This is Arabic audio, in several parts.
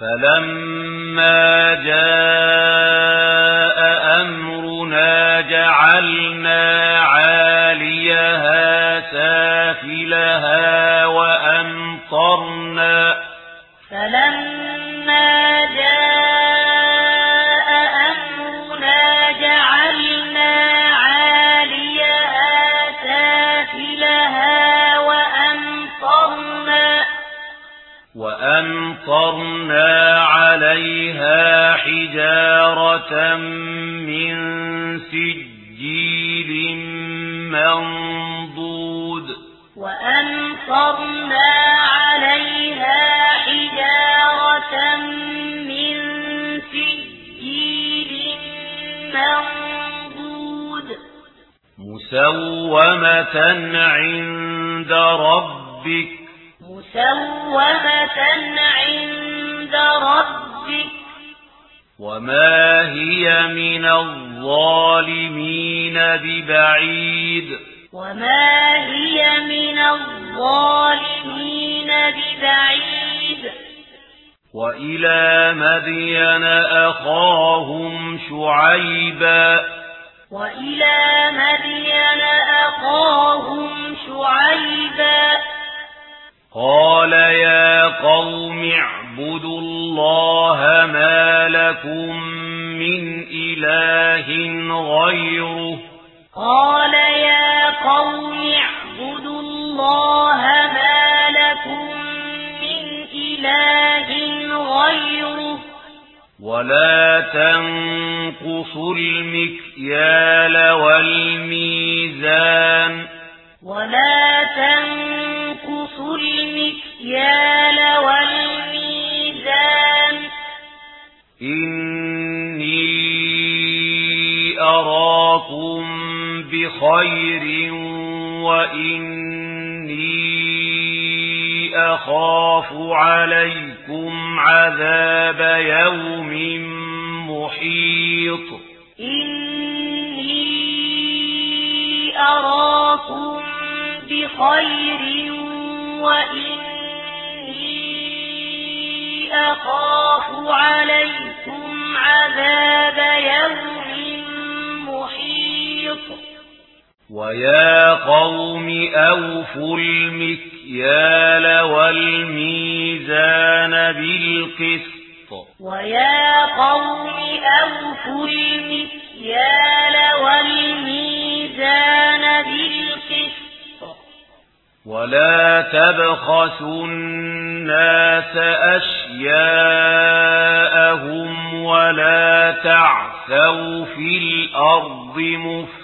فلما جاء أمرنا جعلنا عاليها سافلها وأمطرنا فلما جاء وأمطرنا عليها حجارة من سجيل منضود وأمطرنا عليها حجارة من سجيل منضود مسومة عند ربك عند ربك وما هي من الظالمين ببعيد. وما هي من الظالمين ببعيد. وإلى مدين أخاهم شعيبا. وإلى مدين أخاهم شعيبا. قال يا قوم اعبدوا الله ما لكم من إله غيره. قال يا قوم اعبدوا الله ما لكم من إله غيره. ولا تنقصوا المكيال والميزان. خَيْرٍ وإني أخاف عليكم عذاب يوم محيط إني أراكم بخير وإني أخاف عليكم عذاب يوم محيط وَيَا قَوْمِ أَوْفُوا الْمِكْيَالَ وَالْمِيزَانَ بِالْقِسْطِ وَيَا قَوْمِ أَوْفُوا الْمِكْيَالَ وَالْمِيزَانَ بِالْقِسْطِ وَلَا تَبْخَسُوا النَّاسَ أَشْيَاءَهُمْ وَلَا تَعْثَوْا فِي الْأَرْضِ مُفْسِدِينَ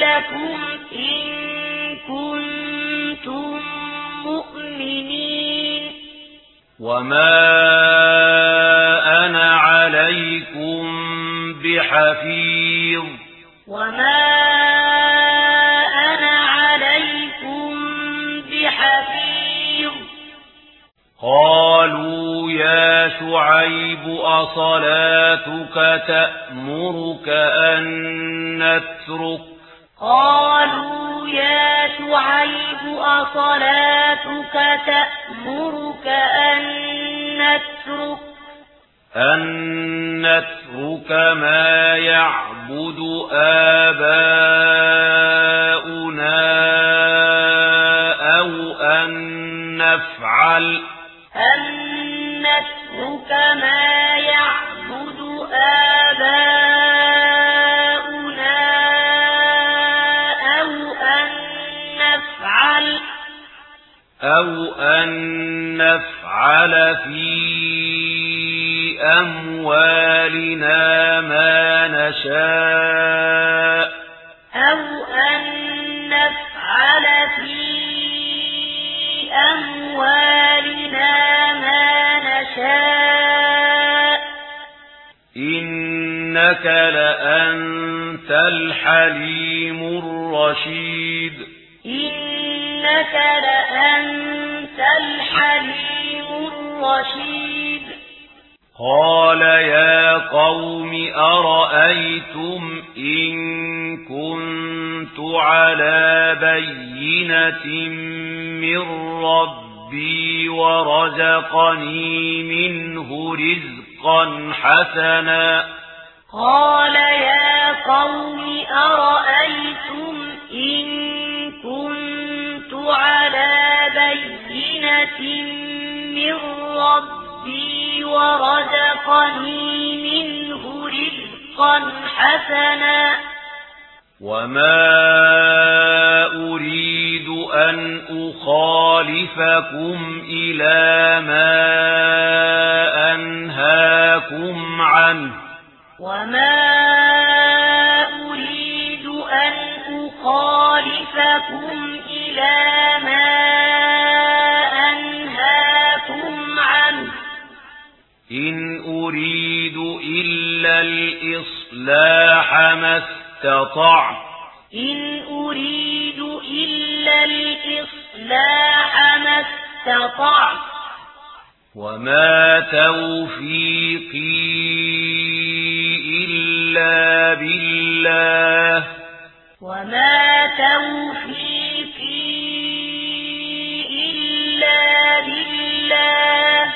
لكم إن كنتم مؤمنين. وما أنا عليكم بحفيظ. وما أنا عليكم بحفيظ. قالوا يا شعيب أصلاتك تأمرك أن نترك قالوا يا شعيب أصلاتك تأمرك أن نترك أن نترك ما يعبد آباؤنا أو أن نفعل جعل في أموالنا ما نشاء أو أن نفعل في أموالنا ما نشاء إنك لأنت الحليم الرشيد إنك لأنت الحليم رشيد قال يا قوم أرأيتم إن كنت على بينة من ربي ورزقني منه رزقا حسنا؟ قال يا قوم أرأيتم إن كنت على بينة من ربي ورزقني منه رزقا حسنا. وما أريد أن أخالفكم إلى ما أنهاكم عنه وما أريد أن أخالفكم الإصلاح ما استطعت إن أريد إلا الإصلاح ما استطعت وما توفيقي إلا بالله وما توفيقي إلا بالله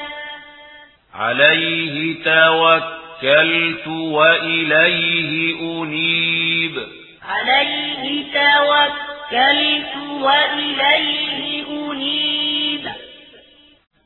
عليه توكل توكلت وإليه أنيب عليه توكلت وإليه